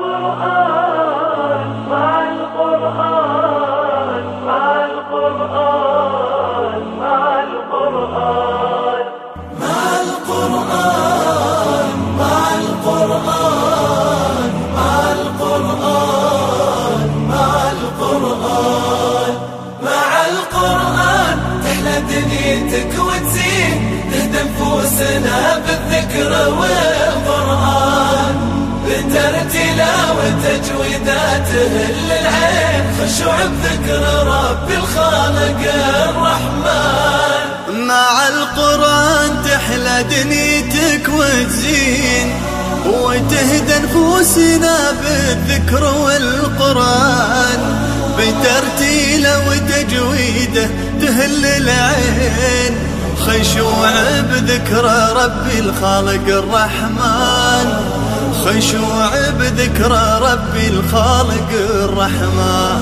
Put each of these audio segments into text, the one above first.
القرآن مع القرآن مع القرآن مع القرآن. مع القرآن مع القرآن مع القرآن مع القرآن. تحلى دنيتك نفوسنا بالذكر والقرآن بترتيله وتجويدات تهل العين خشوع بذكر رب الخالق الرحمن. مع القرآن تحلى دنيتك وتزين وتهدى نفوسنا بالذكر والقرآن. بترتيله وتجويده تهل العين خشوع بذكر ربي الخالق الرحمن. خشوع بذكر ربي الخالق الرحمن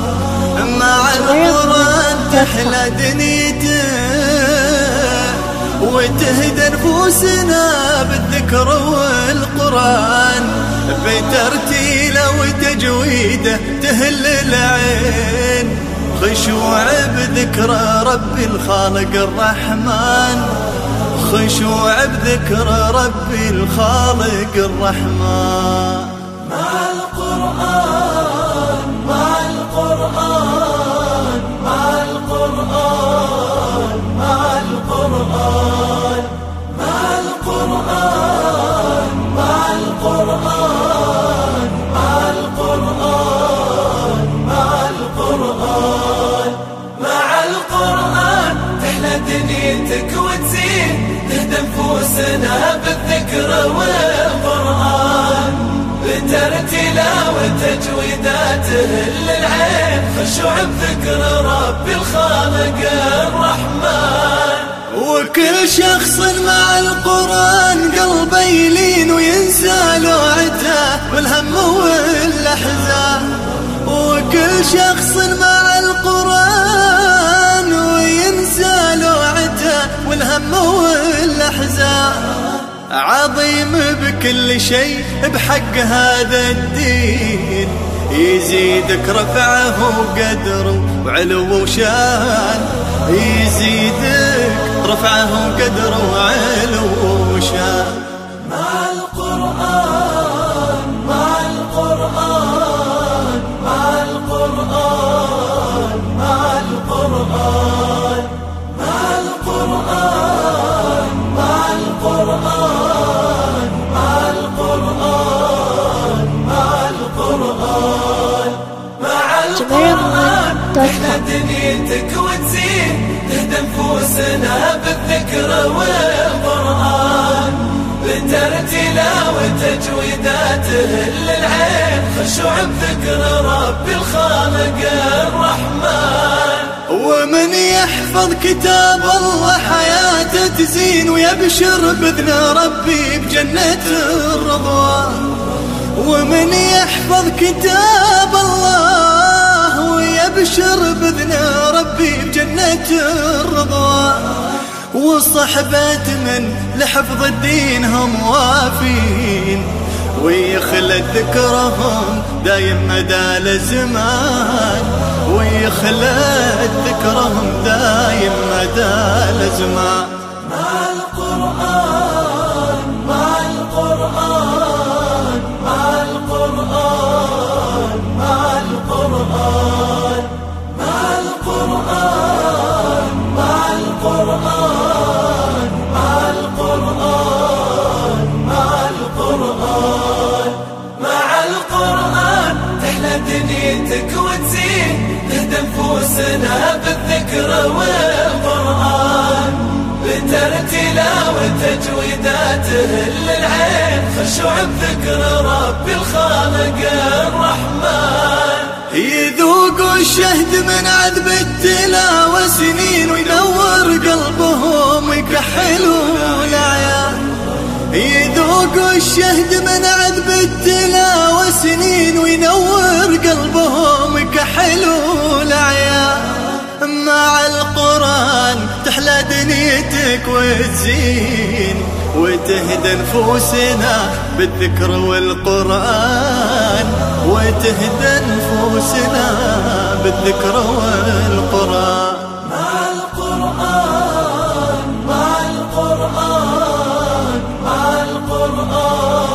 مع القرآن تحلى دنيته وتهدى نفوسنا بالذكر والقرآن. بترتيله وتجويده تهل العين. خشوع بذكر ربي الخالق الرحمن. خشوع بذكر ربي الخالق الرحمن. مع القرآن. دنيتك وتزين تهدى نفوسنا بالذكر والقرآن. بترتيله وتجويدات تهل العين خشوع بذكر رب الخالق الرحمن. وكل شخص مع القرآن قلبه يلين وينسى لوعته والهم والأحزان. وكل شخص مع والهم والأحزان عظيم بكل شيء بحق هذا الدين. يزيدك رفعه وقدره وعلو وشان. يزيدك رفعه وقدره وعلو وشان. دنيتك وتزين تهدى نفوسنا بالذكر والقرآن. بترتيله وتجويدات تهل العين خشوع بذكر رب الخالق الرحمن. ومن يحفظ كتاب الله حياته تزين ويبشر بإذن ربي بجنة الرضوان. ومن يحفظ كتاب الله ويبشر بإذن ربي بجنة الرضوان وصحبة من لحفظ الدين هم وافين. ويخلد ذكرهم دايم مدى الزمان ويخلد ذكرهم دايم مدى الزمان مع القرآن وتزين تهدى نفوسنا بالذكر والقرآن. بترتيله وتجويدات تهل العين خشوع بذكر رب الخالق الرحمن. يذوق الشهد من عذب التلاوة سنين وينور قلبهم ويكحلوا العيال يذوق الشهد من عذب التلاوة سنين حلو العيا مع القرآن تحلى دنيتك وتزين وتهدى نفوسنا بالذكر والقرآن. وتهدى نفوسنا بالذكر والقرآن. مع القرآن مع القرآن مع القرآن.